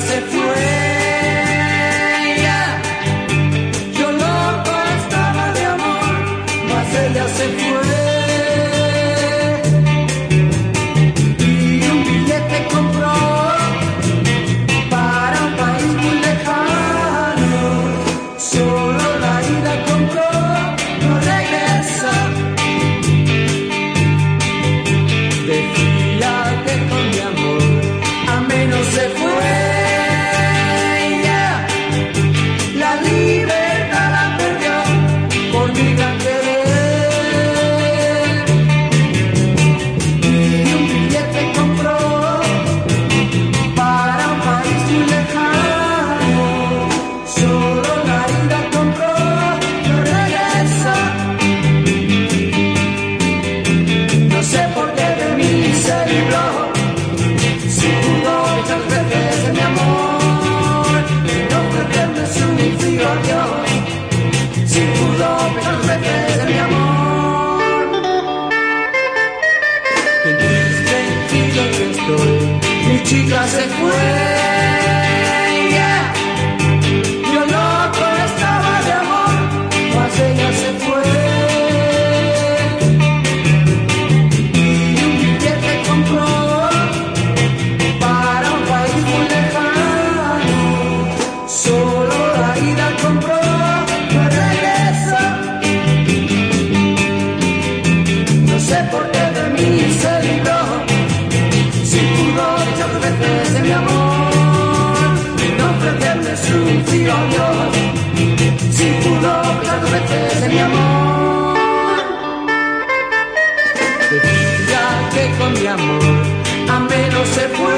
se fue. chica se fue. tus ironios, sin pudor las dos veces de mi amor. Te diría que con mi amor a menos se puede.